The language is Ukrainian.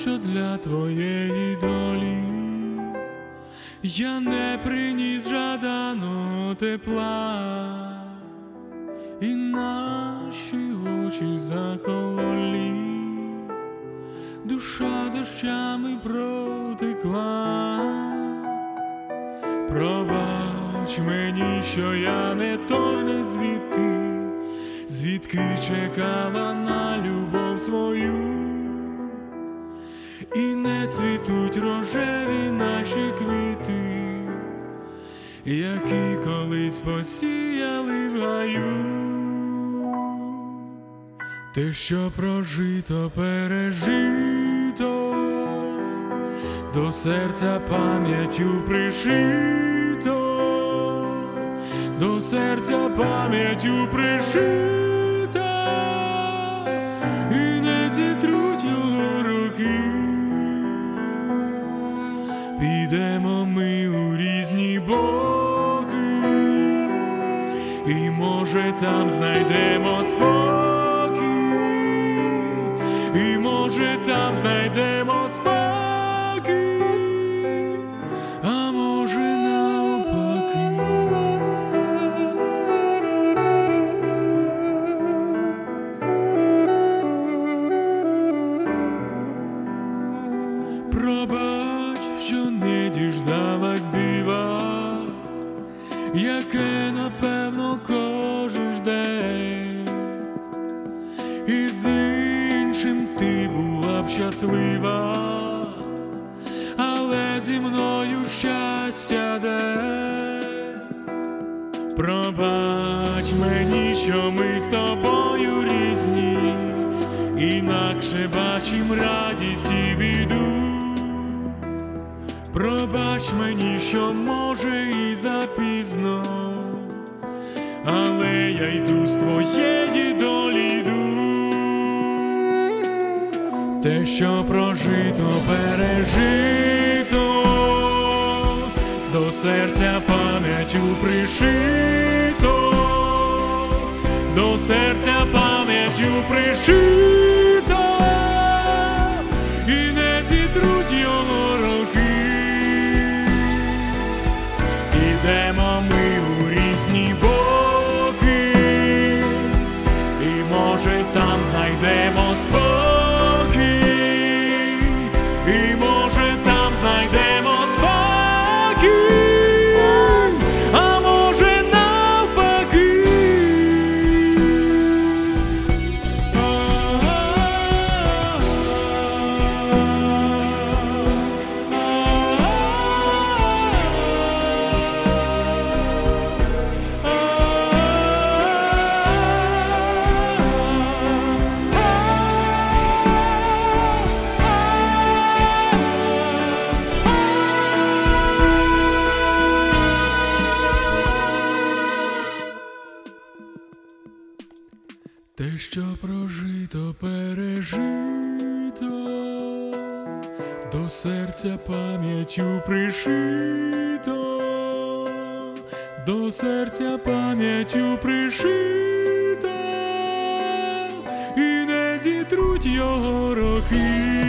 що для твоєї долі. Я не приніс жаданого тепла, і наші очі захололі, душа дощами протекла, пробач мені, що я не той не звідти, звідки чекала на любов свою цвітуть рожеві наші квіти, які колись посіяли в гаю. Те, що прожито, пережито, до серця пам'яттю пришито, до серця пам'яттю пришито, Підемо ми у різні боки, і може там знайдемо спокій, і що не діждалась дива, яке напевно кожен жде, і з іншим ти була б щаслива, але зі мною щастя де. Пробач мені, що ми з тобою різні, інакше бачим радість і біду. Пробач мені, що може і запізно, але я йду з твоєї долі йду. Те, що прожито, пережито, до серця пам'яттю пришито, до серця пам'яттю пришито, і Те, що прожито, пережито, до серця пам'яттю пришито, до серця пам'яттю пришито, і не зітруть його роки.